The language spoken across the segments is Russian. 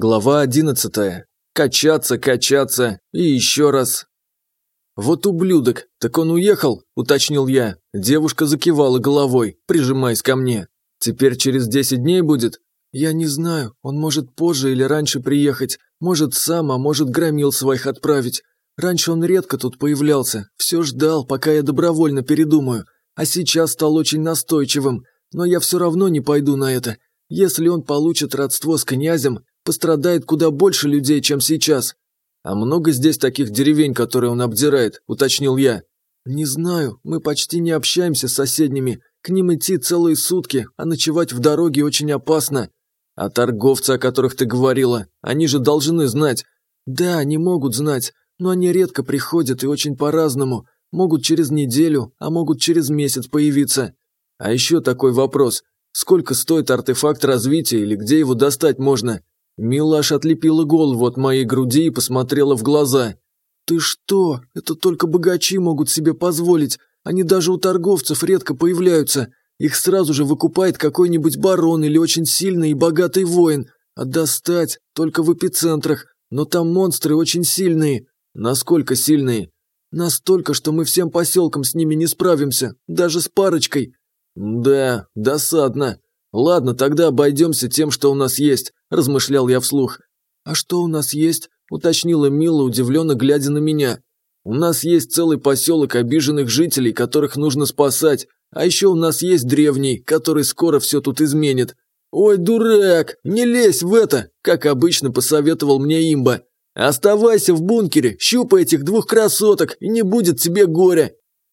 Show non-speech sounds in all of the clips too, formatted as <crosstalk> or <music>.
Глава одиннадцатая. Качаться, качаться и еще раз. «Вот ублюдок, так он уехал?» – уточнил я. Девушка закивала головой, прижимаясь ко мне. «Теперь через десять дней будет?» «Я не знаю, он может позже или раньше приехать, может сам, а может громил своих отправить. Раньше он редко тут появлялся, все ждал, пока я добровольно передумаю, а сейчас стал очень настойчивым, но я все равно не пойду на это. Если он получит родство с князем, пострадает куда больше людей, чем сейчас. А много здесь таких деревень, которые он обдирает, уточнил я. Не знаю, мы почти не общаемся с соседними. К ним идти целые сутки, а ночевать в дороге очень опасно. А торговцы, о которых ты говорила, они же должны знать. Да, они могут знать, но они редко приходят и очень по-разному. Могут через неделю, а могут через месяц появиться. А еще такой вопрос. Сколько стоит артефакт развития или где его достать можно? Милаш отлепила голову от моей груди и посмотрела в глаза. «Ты что? Это только богачи могут себе позволить. Они даже у торговцев редко появляются. Их сразу же выкупает какой-нибудь барон или очень сильный и богатый воин. А достать только в эпицентрах. Но там монстры очень сильные. Насколько сильные? Настолько, что мы всем поселкам с ними не справимся. Даже с парочкой. Да, досадно. Ладно, тогда обойдемся тем, что у нас есть. – размышлял я вслух. «А что у нас есть?» – уточнила Мила, удивленно глядя на меня. «У нас есть целый поселок обиженных жителей, которых нужно спасать, а еще у нас есть древний, который скоро все тут изменит». «Ой, дурак, не лезь в это!» – как обычно посоветовал мне имба. «Оставайся в бункере, щупай этих двух красоток, и не будет тебе горя!»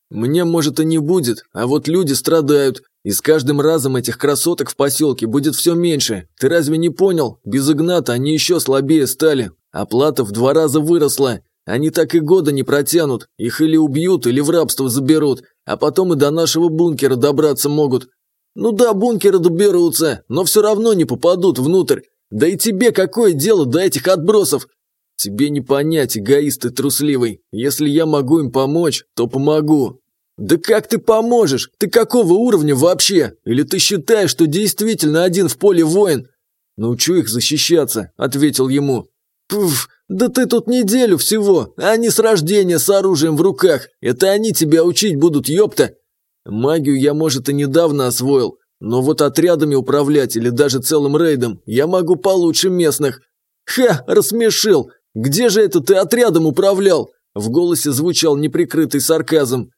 «Мне, может, и не будет, а вот люди страдают. И с каждым разом этих красоток в поселке будет все меньше. Ты разве не понял? Без Игната они еще слабее стали. Оплата в два раза выросла. Они так и года не протянут. Их или убьют, или в рабство заберут. А потом и до нашего бункера добраться могут. Ну да, бункеры доберутся, но все равно не попадут внутрь. Да и тебе какое дело до этих отбросов? Тебе не понять, эгоист ты трусливый. Если я могу им помочь, то помогу. «Да как ты поможешь? Ты какого уровня вообще? Или ты считаешь, что действительно один в поле воин?» «Научу их защищаться», – ответил ему. «Пф, да ты тут неделю всего, а они с рождения с оружием в руках. Это они тебя учить будут, ёпта!» «Магию я, может, и недавно освоил, но вот отрядами управлять или даже целым рейдом я могу получше местных». «Ха, рассмешил! Где же это ты отрядом управлял?» В голосе звучал неприкрытый сарказм.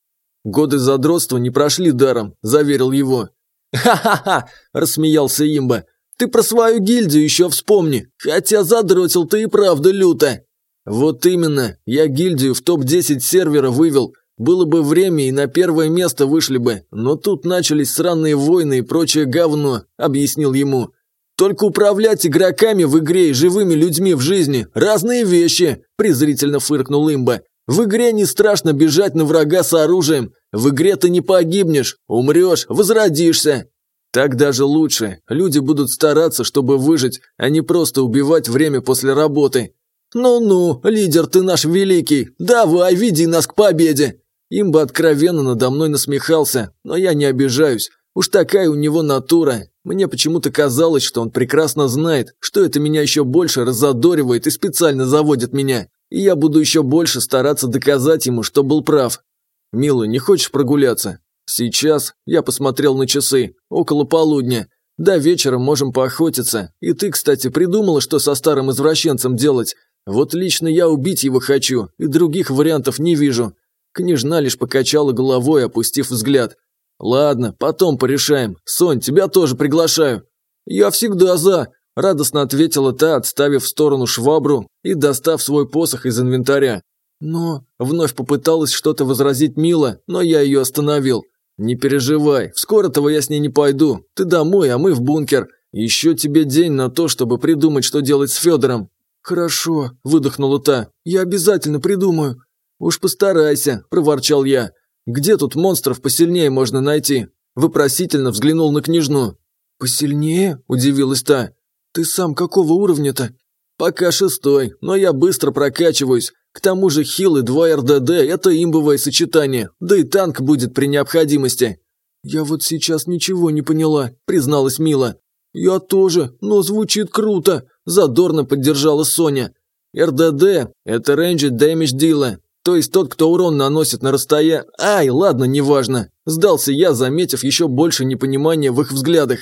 «Годы задротства не прошли даром», – заверил его. «Ха-ха-ха!» – рассмеялся имба. «Ты про свою гильдию еще вспомни, хотя задротил ты и правда люто». «Вот именно, я гильдию в топ-10 сервера вывел. Было бы время и на первое место вышли бы, но тут начались сраные войны и прочее говно», – объяснил ему. «Только управлять игроками в игре и живыми людьми в жизни – разные вещи», – презрительно фыркнул имба. В игре не страшно бежать на врага с оружием. В игре ты не погибнешь, умрешь, возродишься. Так даже лучше. Люди будут стараться, чтобы выжить, а не просто убивать время после работы. Ну-ну, лидер ты наш великий, давай, веди нас к победе. Имба откровенно надо мной насмехался, но я не обижаюсь. Уж такая у него натура. Мне почему-то казалось, что он прекрасно знает, что это меня еще больше разодоривает и специально заводит меня. И я буду еще больше стараться доказать ему, что был прав. Мила, не хочешь прогуляться? Сейчас я посмотрел на часы. Около полудня. До вечера можем поохотиться. И ты, кстати, придумала, что со старым извращенцем делать. Вот лично я убить его хочу, и других вариантов не вижу. Княжна лишь покачала головой, опустив взгляд. «Ладно, потом порешаем. Сонь, тебя тоже приглашаю». «Я всегда за. Радостно ответила та, отставив в сторону швабру и достав свой посох из инвентаря. Но вновь попыталась что-то возразить Мила, но я ее остановил. «Не переживай, в скоро-того я с ней не пойду. Ты домой, а мы в бункер. Еще тебе день на то, чтобы придумать, что делать с Федором». «Хорошо», – выдохнула та. «Я обязательно придумаю». «Уж постарайся», – проворчал я. «Где тут монстров посильнее можно найти?» Вопросительно взглянул на княжну. «Посильнее?» – удивилась та. «Ты сам какого уровня-то?» «Пока шестой, но я быстро прокачиваюсь. К тому же хил и 2 РДД – это имбовое сочетание, да и танк будет при необходимости». «Я вот сейчас ничего не поняла», – призналась Мила. «Я тоже, но звучит круто. Задорно поддержала Соня. РДД – это Range Damage Dealer, то есть тот, кто урон наносит на расстояние... Ай, ладно, неважно. Сдался я, заметив еще больше непонимания в их взглядах.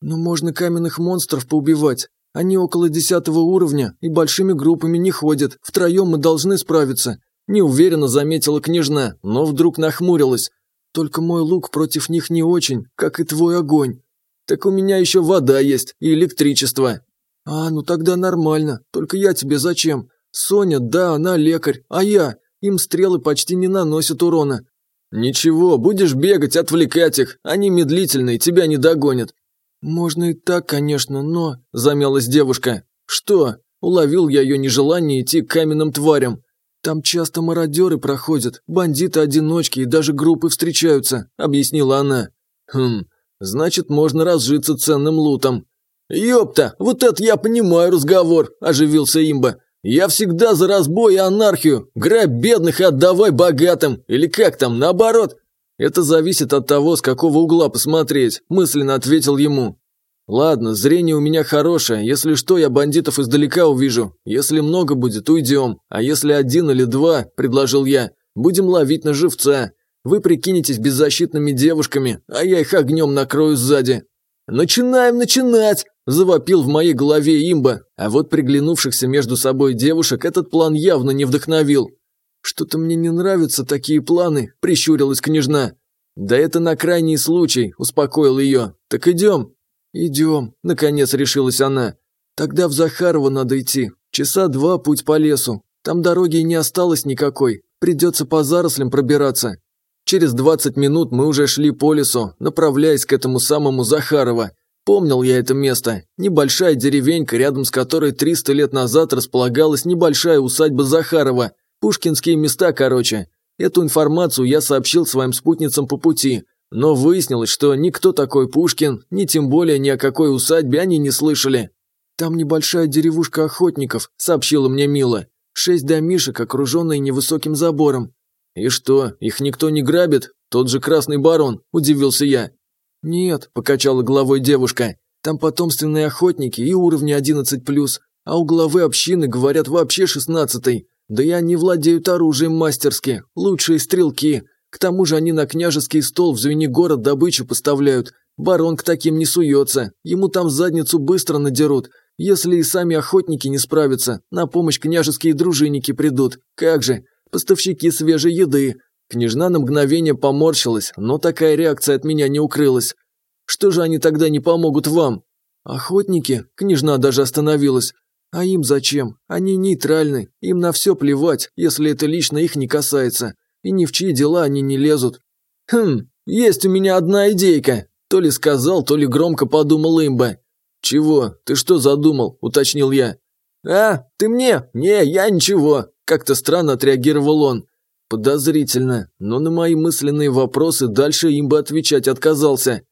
Но можно каменных монстров поубивать. Они около десятого уровня и большими группами не ходят. Втроем мы должны справиться. Неуверенно заметила княжна, но вдруг нахмурилась. Только мой лук против них не очень, как и твой огонь. Так у меня еще вода есть и электричество. А, ну тогда нормально. Только я тебе зачем? Соня, да, она лекарь, а я? Им стрелы почти не наносят урона. Ничего, будешь бегать, отвлекать их. Они медлительные, тебя не догонят. Можно и так, конечно, но... Замялась девушка. Что? Уловил я ее нежелание идти к каменным тварям. Там часто мародеры проходят, бандиты-одиночки и даже группы встречаются, объяснила она. Хм, значит, можно разжиться ценным лутом. «Ёпта, вот это я понимаю разговор», – оживился имба. «Я всегда за разбой и анархию. Грабь бедных и отдавай богатым. Или как там, наоборот?» «Это зависит от того, с какого угла посмотреть», – мысленно ответил ему. «Ладно, зрение у меня хорошее. Если что, я бандитов издалека увижу. Если много будет, уйдем. А если один или два, – предложил я, – будем ловить на живца. Вы прикинетесь беззащитными девушками, а я их огнем накрою сзади». «Начинаем начинать!» – завопил в моей голове имба. А вот приглянувшихся между собой девушек этот план явно не вдохновил. «Что-то мне не нравятся такие планы», – прищурилась княжна. «Да это на крайний случай», – успокоил ее. «Так идем». «Идем», – наконец решилась она. «Тогда в Захарова надо идти. Часа два путь по лесу. Там дороги не осталось никакой. Придется по зарослям пробираться». Через 20 минут мы уже шли по лесу, направляясь к этому самому Захарова. Помнил я это место. Небольшая деревенька, рядом с которой 300 лет назад располагалась небольшая усадьба Захарова. Пушкинские места, короче. Эту информацию я сообщил своим спутницам по пути. Но выяснилось, что никто такой Пушкин, ни тем более ни о какой усадьбе они не слышали. «Там небольшая деревушка охотников», – сообщила мне Мила. «Шесть домишек, окруженные невысоким забором». «И что, их никто не грабит? Тот же Красный Барон», – удивился я. «Нет», – покачала головой девушка. «Там потомственные охотники и уровни 11+, а у главы общины, говорят, вообще 16 Да и они владеют оружием мастерски, лучшие стрелки. К тому же они на княжеский стол в Звенигород добычу поставляют. Барон к таким не суется, ему там задницу быстро надерут. Если и сами охотники не справятся, на помощь княжеские дружинники придут. Как же, поставщики свежей еды. Княжна на мгновение поморщилась, но такая реакция от меня не укрылась. Что же они тогда не помогут вам? Охотники? Княжна даже остановилась. А им зачем? Они нейтральны, им на все плевать, если это лично их не касается и ни в чьи дела они не лезут. Хм, есть у меня одна идейка. То ли сказал, то ли громко подумал имба. Чего? Ты что задумал? Уточнил я. А, ты мне? Не, я ничего. Как-то странно отреагировал он. Подозрительно, но на мои мысленные вопросы дальше имба отвечать отказался.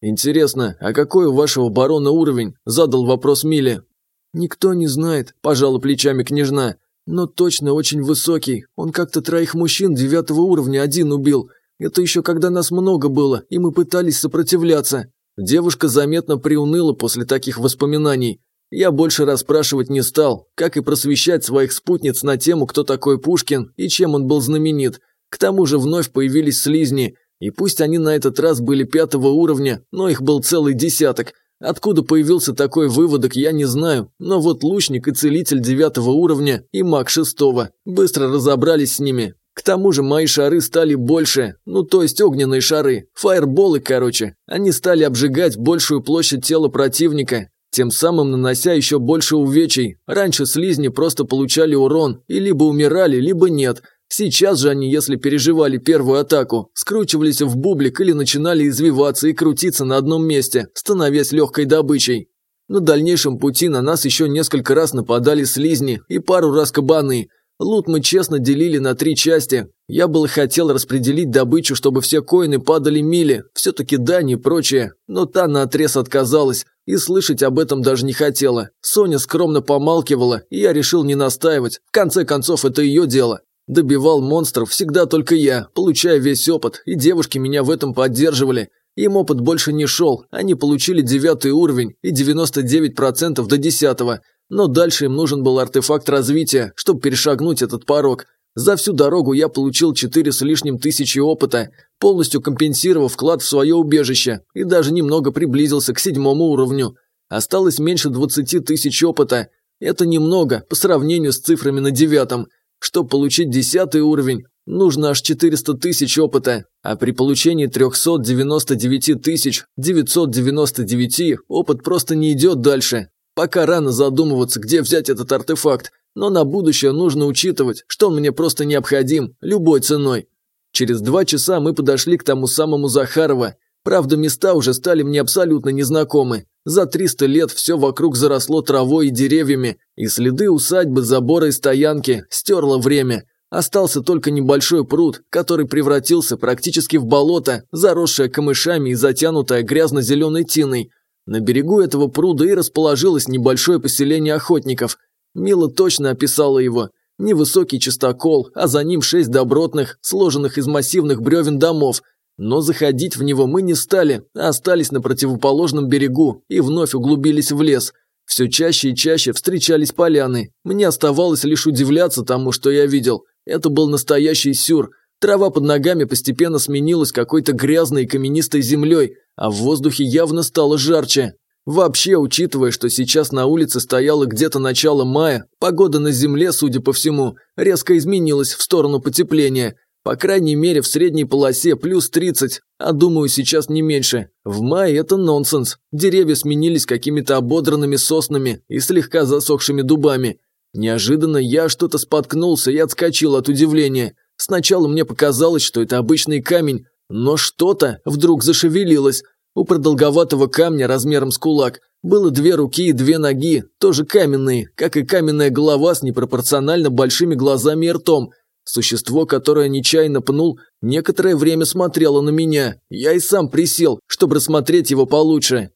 «Интересно, а какой у вашего барона уровень?» – задал вопрос Миле. «Никто не знает», – пожала плечами княжна. Но точно очень высокий. Он как-то троих мужчин девятого уровня один убил. Это еще когда нас много было, и мы пытались сопротивляться. Девушка заметно приуныла после таких воспоминаний. Я больше расспрашивать не стал, как и просвещать своих спутниц на тему, кто такой Пушкин и чем он был знаменит. К тому же вновь появились слизни, и пусть они на этот раз были пятого уровня, но их был целый десяток, Откуда появился такой выводок, я не знаю, но вот лучник и целитель девятого уровня и маг шестого быстро разобрались с ними. К тому же мои шары стали больше, ну то есть огненные шары, фаерболы, короче. Они стали обжигать большую площадь тела противника, тем самым нанося еще больше увечий. Раньше слизни просто получали урон и либо умирали, либо нет, Сейчас же они, если переживали первую атаку, скручивались в бублик или начинали извиваться и крутиться на одном месте, становясь легкой добычей. На дальнейшем пути на нас еще несколько раз нападали слизни и пару раз кабаны. Лут мы честно делили на три части. Я был хотел распределить добычу, чтобы все коины падали мили, все-таки дань и прочее, но та наотрез отказалась и слышать об этом даже не хотела. Соня скромно помалкивала, и я решил не настаивать. В конце концов, это ее дело. Добивал монстров всегда только я, получая весь опыт, и девушки меня в этом поддерживали. Им опыт больше не шел, они получили девятый уровень и 99% до десятого. но дальше им нужен был артефакт развития, чтобы перешагнуть этот порог. За всю дорогу я получил четыре с лишним тысячи опыта, полностью компенсировав вклад в свое убежище и даже немного приблизился к седьмому уровню. Осталось меньше 20 тысяч опыта. Это немного по сравнению с цифрами на девятом. Чтобы получить десятый уровень, нужно аж 400 тысяч опыта, а при получении 399 тысяч 999 опыт просто не идет дальше. Пока рано задумываться, где взять этот артефакт, но на будущее нужно учитывать, что он мне просто необходим, любой ценой. Через два часа мы подошли к тому самому Захарова. Правда, места уже стали мне абсолютно незнакомы. За 300 лет все вокруг заросло травой и деревьями, и следы усадьбы, забора и стоянки стерло время. Остался только небольшой пруд, который превратился практически в болото, заросшее камышами и затянутое грязно-зеленой тиной. На берегу этого пруда и расположилось небольшое поселение охотников. Мила точно описала его. Невысокий чистокол, а за ним шесть добротных, сложенных из массивных бревен домов, но заходить в него мы не стали, а остались на противоположном берегу и вновь углубились в лес. Все чаще и чаще встречались поляны. Мне оставалось лишь удивляться тому, что я видел. Это был настоящий сюр. Трава под ногами постепенно сменилась какой-то грязной каменистой землей, а в воздухе явно стало жарче. Вообще, учитывая, что сейчас на улице стояло где-то начало мая, погода на земле, судя по всему, резко изменилась в сторону потепления. По крайней мере, в средней полосе плюс 30, а думаю, сейчас не меньше. В мае это нонсенс. Деревья сменились какими-то ободранными соснами и слегка засохшими дубами. Неожиданно я что-то споткнулся и отскочил от удивления. Сначала мне показалось, что это обычный камень, но что-то вдруг зашевелилось. У продолговатого камня размером с кулак было две руки и две ноги, тоже каменные, как и каменная голова с непропорционально большими глазами и ртом – Существо, которое нечаянно пнул, некоторое время смотрело на меня. Я и сам присел, чтобы рассмотреть его получше.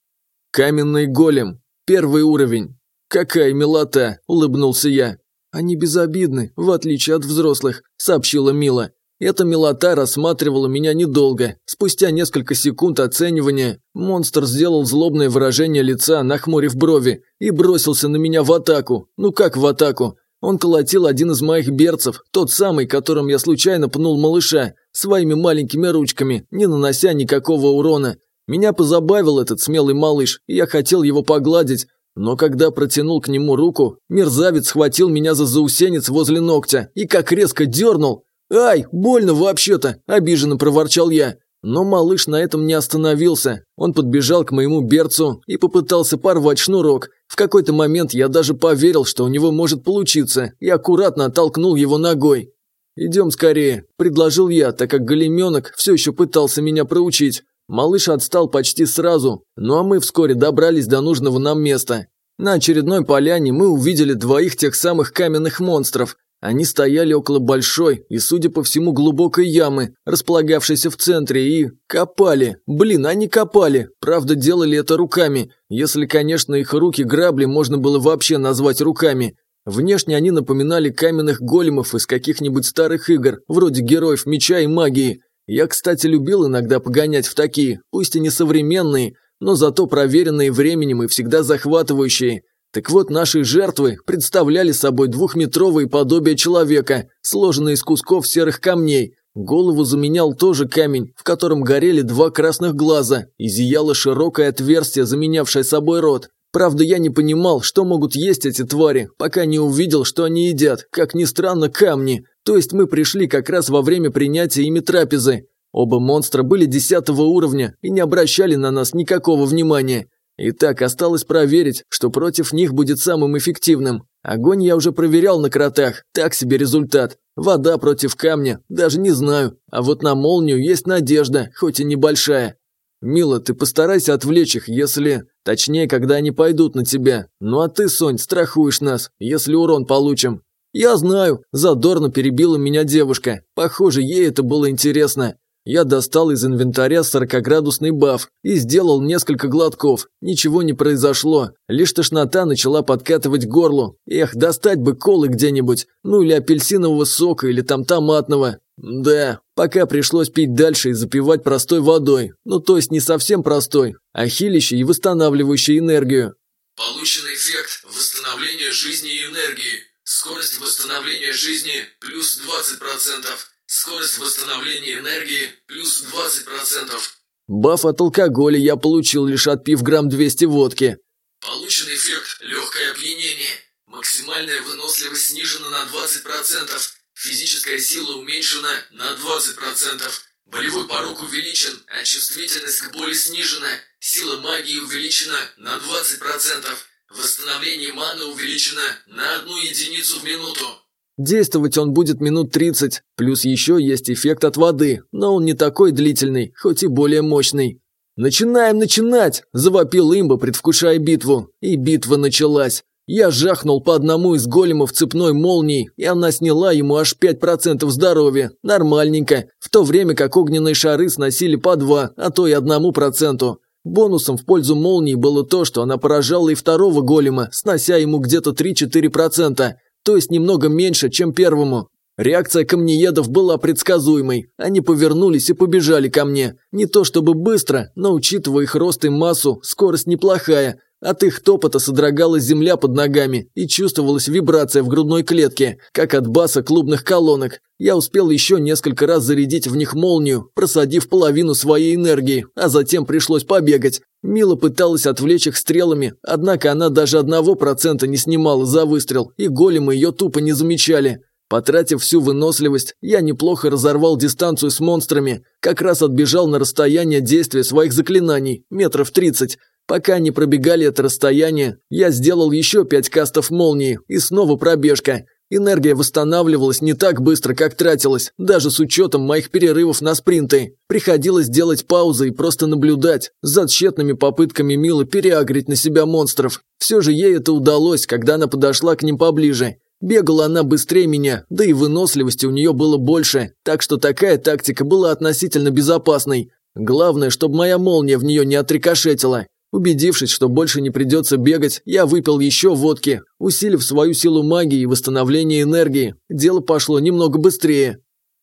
Каменный голем. Первый уровень. Какая милота, улыбнулся я. Они безобидны, в отличие от взрослых, сообщила Мила. Эта милота рассматривала меня недолго. Спустя несколько секунд оценивания монстр сделал злобное выражение лица, нахмурив брови, и бросился на меня в атаку. Ну как в атаку? Он колотил один из моих берцев, тот самый, которым я случайно пнул малыша, своими маленькими ручками, не нанося никакого урона. Меня позабавил этот смелый малыш, и я хотел его погладить, но когда протянул к нему руку, мерзавец схватил меня за заусенец возле ногтя и как резко дернул. «Ай, больно вообще-то!» – обиженно проворчал я. Но малыш на этом не остановился. Он подбежал к моему берцу и попытался порвать шнурок. В какой-то момент я даже поверил, что у него может получиться, и аккуратно оттолкнул его ногой. «Идем скорее», – предложил я, так как големенок все еще пытался меня проучить. Малыш отстал почти сразу, ну а мы вскоре добрались до нужного нам места. На очередной поляне мы увидели двоих тех самых каменных монстров. Они стояли около большой и, судя по всему, глубокой ямы, располагавшейся в центре, и копали. Блин, они копали. Правда, делали это руками. Если, конечно, их руки грабли можно было вообще назвать руками. Внешне они напоминали каменных големов из каких-нибудь старых игр, вроде героев меча и магии. Я, кстати, любил иногда погонять в такие, пусть и не современные, но зато проверенные временем и всегда захватывающие. Так вот, наши жертвы представляли собой двухметровые подобия человека, сложенные из кусков серых камней. Голову заменял тоже камень, в котором горели два красных глаза, и зияло широкое отверстие, заменявшее собой рот. Правда, я не понимал, что могут есть эти твари, пока не увидел, что они едят, как ни странно, камни. То есть мы пришли как раз во время принятия ими трапезы. Оба монстра были десятого уровня и не обращали на нас никакого внимания. Итак, осталось проверить, что против них будет самым эффективным. Огонь я уже проверял на кротах, так себе результат. Вода против камня, даже не знаю. А вот на молнию есть надежда, хоть и небольшая. Мила, ты постарайся отвлечь их, если... Точнее, когда они пойдут на тебя. Ну а ты, Сонь, страхуешь нас, если урон получим. Я знаю, задорно перебила меня девушка. Похоже, ей это было интересно. Я достал из инвентаря 40-градусный баф и сделал несколько глотков. Ничего не произошло, лишь тошнота начала подкатывать горлу. Эх, достать бы колы где-нибудь, ну или апельсинового сока, или там томатного. Да, пока пришлось пить дальше и запивать простой водой. Ну то есть не совсем простой, а хилящей и восстанавливающей энергию. Получен эффект восстановления жизни и энергии. Скорость восстановления жизни плюс 20%. Скорость восстановления энергии плюс 20%. Баф от алкоголя я получил, лишь отпив грамм 200 водки. Получен эффект легкое опьянение. Максимальная выносливость снижена на 20%. Физическая сила уменьшена на 20%. Болевой порог увеличен, а чувствительность к боли снижена. Сила магии увеличена на 20%. Восстановление маны увеличено на одну единицу в минуту. Действовать он будет минут 30, плюс еще есть эффект от воды, но он не такой длительный, хоть и более мощный. «Начинаем начинать!» – завопил имба, предвкушая битву. И битва началась. Я жахнул по одному из големов цепной молнией, и она сняла ему аж 5% здоровья. Нормальненько. В то время как огненные шары сносили по 2, а то и одному проценту. Бонусом в пользу молнии было то, что она поражала и второго голема, снося ему где-то 3-4%, то есть немного меньше, чем первому. Реакция камнеедов была предсказуемой. Они повернулись и побежали ко мне. Не то чтобы быстро, но учитывая их рост и массу, скорость неплохая. От их топота содрогалась земля под ногами и чувствовалась вибрация в грудной клетке, как от баса клубных колонок. Я успел еще несколько раз зарядить в них молнию, просадив половину своей энергии, а затем пришлось побегать. Мила пыталась отвлечь их стрелами, однако она даже одного процента не снимала за выстрел, и големы ее тупо не замечали. Потратив всю выносливость, я неплохо разорвал дистанцию с монстрами, как раз отбежал на расстояние действия своих заклинаний, метров тридцать. Пока они пробегали это расстояние, я сделал еще пять кастов молнии и снова пробежка. Энергия восстанавливалась не так быстро, как тратилась, даже с учетом моих перерывов на спринты. Приходилось делать паузы и просто наблюдать за тщетными попытками Милы переагрить на себя монстров. Все же ей это удалось, когда она подошла к ним поближе. Бегала она быстрее меня, да и выносливости у нее было больше, так что такая тактика была относительно безопасной. Главное, чтобы моя молния в нее не отрикошетила. Убедившись, что больше не придется бегать, я выпил еще водки, усилив свою силу магии и восстановление энергии. Дело пошло немного быстрее.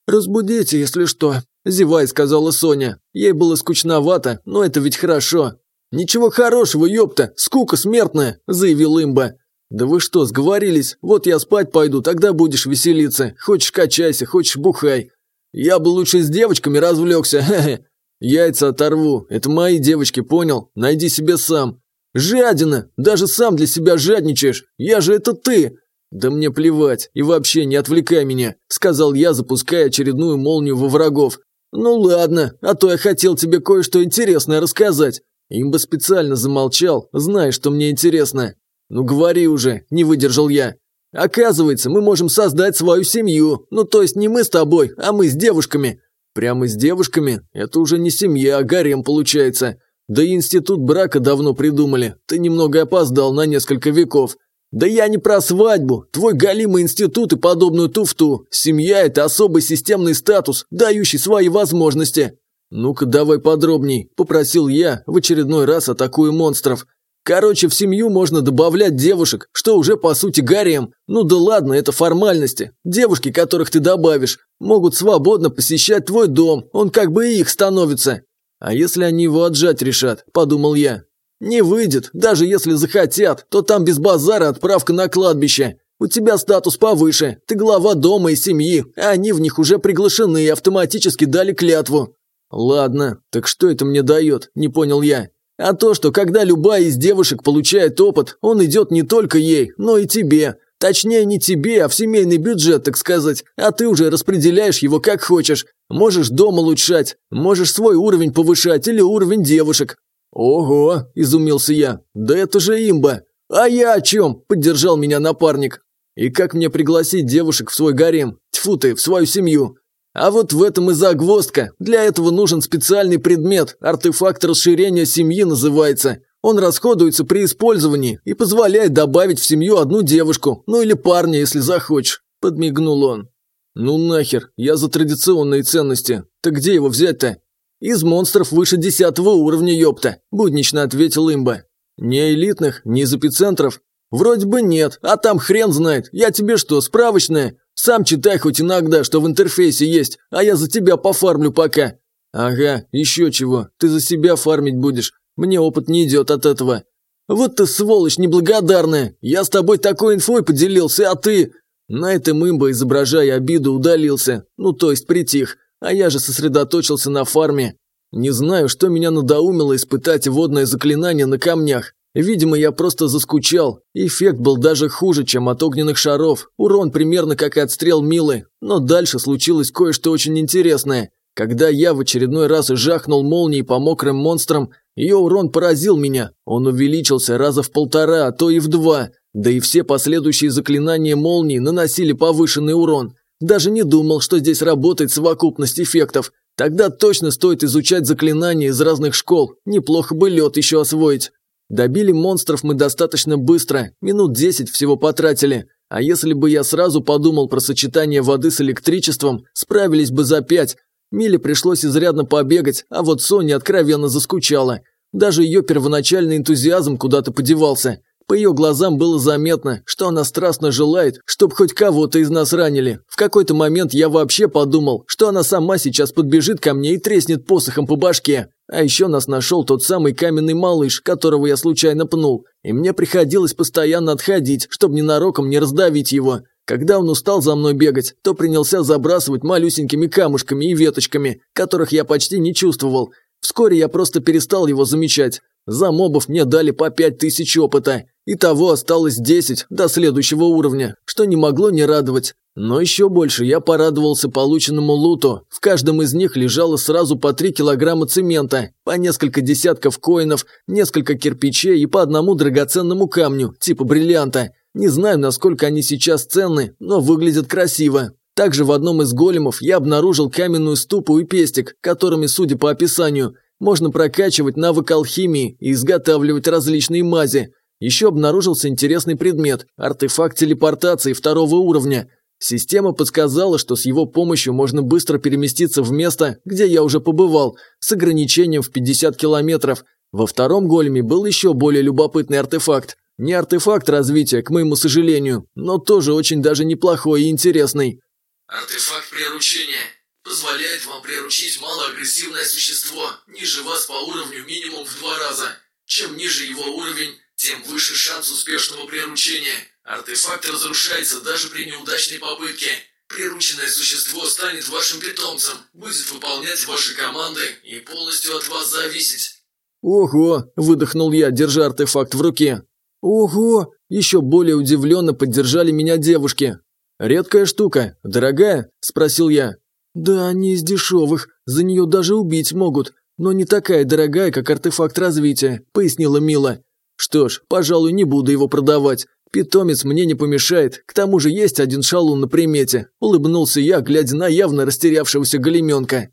«Разбудите, если что», – зевай, сказала Соня. Ей было скучновато, но это ведь хорошо. «Ничего хорошего, ёпта, скука смертная», – заявил имба. «Да вы что, сговорились? Вот я спать пойду, тогда будешь веселиться. Хочешь качайся, хочешь бухай. Я бы лучше с девочками развлекся, <laughs> хе-хе. Яйца оторву, это мои девочки, понял? Найди себе сам. Жадина, даже сам для себя жадничаешь. Я же это ты. Да мне плевать, и вообще не отвлекай меня, сказал я, запуская очередную молнию во врагов. Ну ладно, а то я хотел тебе кое-что интересное рассказать. Имба специально замолчал, зная, что мне интересно. «Ну говори уже», – не выдержал я. «Оказывается, мы можем создать свою семью. Ну то есть не мы с тобой, а мы с девушками». «Прямо с девушками? Это уже не семья, а гарем получается. Да и институт брака давно придумали. Ты немного опоздал на несколько веков. Да я не про свадьбу. Твой галимый институт и подобную туфту. Семья – это особый системный статус, дающий свои возможности». «Ну-ка давай подробней», – попросил я, в очередной раз атакуя монстров. Короче, в семью можно добавлять девушек, что уже по сути гарем. Ну да ладно, это формальности. Девушки, которых ты добавишь, могут свободно посещать твой дом, он как бы и их становится. А если они его отжать решат, подумал я. Не выйдет, даже если захотят, то там без базара отправка на кладбище. У тебя статус повыше, ты глава дома и семьи, а они в них уже приглашены и автоматически дали клятву. Ладно, так что это мне дает, не понял я. А то, что когда любая из девушек получает опыт, он идет не только ей, но и тебе. Точнее, не тебе, а в семейный бюджет, так сказать. А ты уже распределяешь его как хочешь. Можешь дом улучшать, можешь свой уровень повышать или уровень девушек. Ого, изумился я. Да это же имба. А я о чем? Поддержал меня напарник. И как мне пригласить девушек в свой гарем? Тьфу ты, в свою семью. А вот в этом и загвоздка. Для этого нужен специальный предмет, артефакт расширения семьи называется. Он расходуется при использовании и позволяет добавить в семью одну девушку, ну или парня, если захочешь», – подмигнул он. «Ну нахер, я за традиционные ценности. Так где его взять-то?» «Из монстров выше десятого уровня, ёпта», – буднично ответил имба. «Не элитных, не из эпицентров?» «Вроде бы нет, а там хрен знает. Я тебе что, справочная? Сам читай хоть иногда, что в интерфейсе есть, а я за тебя пофармлю пока». «Ага, еще чего, ты за себя фармить будешь. Мне опыт не идет от этого». Вот ты сволочь неблагодарная! Я с тобой такой инфой поделился, а ты...» На этом имба, изображая обиду, удалился, ну то есть притих, а я же сосредоточился на фарме. Не знаю, что меня надоумило испытать водное заклинание на камнях. Видимо, я просто заскучал. Эффект был даже хуже, чем от огненных шаров. Урон примерно как и отстрел Милы. Но дальше случилось кое-что очень интересное. Когда я в очередной раз жахнул молнией по мокрым монстрам, ее урон поразил меня. Он увеличился раза в полтора, а то и в два. Да и все последующие заклинания молнии наносили повышенный урон. Даже не думал, что здесь работает совокупность эффектов. Тогда точно стоит изучать заклинания из разных школ. Неплохо бы лед еще освоить. Добили монстров мы достаточно быстро, минут десять всего потратили. А если бы я сразу подумал про сочетание воды с электричеством, справились бы за пять. Миле пришлось изрядно побегать, а вот Соня откровенно заскучала. Даже ее первоначальный энтузиазм куда-то подевался. По ее глазам было заметно, что она страстно желает, чтобы хоть кого-то из нас ранили. В какой-то момент я вообще подумал, что она сама сейчас подбежит ко мне и треснет посохом по башке. А еще нас нашел тот самый каменный малыш, которого я случайно пнул, и мне приходилось постоянно отходить, чтобы ненароком не раздавить его. Когда он устал за мной бегать, то принялся забрасывать малюсенькими камушками и веточками, которых я почти не чувствовал. Вскоре я просто перестал его замечать. За мобов мне дали по пять тысяч опыта. Итого осталось десять до следующего уровня, что не могло не радовать. Но еще больше я порадовался полученному луту. В каждом из них лежало сразу по три килограмма цемента, по несколько десятков коинов, несколько кирпичей и по одному драгоценному камню, типа бриллианта. Не знаю, насколько они сейчас ценны, но выглядят красиво. Также в одном из големов я обнаружил каменную ступу и пестик, которыми, судя по описанию, можно прокачивать навык алхимии и изготавливать различные мази. Еще обнаружился интересный предмет – артефакт телепортации второго уровня. Система подсказала, что с его помощью можно быстро переместиться в место, где я уже побывал, с ограничением в 50 километров. Во втором големе был еще более любопытный артефакт. Не артефакт развития, к моему сожалению, но тоже очень даже неплохой и интересный. Артефакт приручения. Позволяет вам приручить малоагрессивное существо, ниже вас по уровню минимум в два раза. Чем ниже его уровень, тем выше шанс успешного приручения. Артефакт разрушается даже при неудачной попытке. Прирученное существо станет вашим питомцем, будет выполнять ваши команды и полностью от вас зависеть. «Ого!» – выдохнул я, держа артефакт в руке. «Ого!» – еще более удивленно поддержали меня девушки. «Редкая штука. Дорогая?» – спросил я. «Да, не из дешевых. За нее даже убить могут. Но не такая дорогая, как артефакт развития», – пояснила Мила. «Что ж, пожалуй, не буду его продавать. Питомец мне не помешает. К тому же есть один шалун на примете», – улыбнулся я, глядя на явно растерявшегося големенка.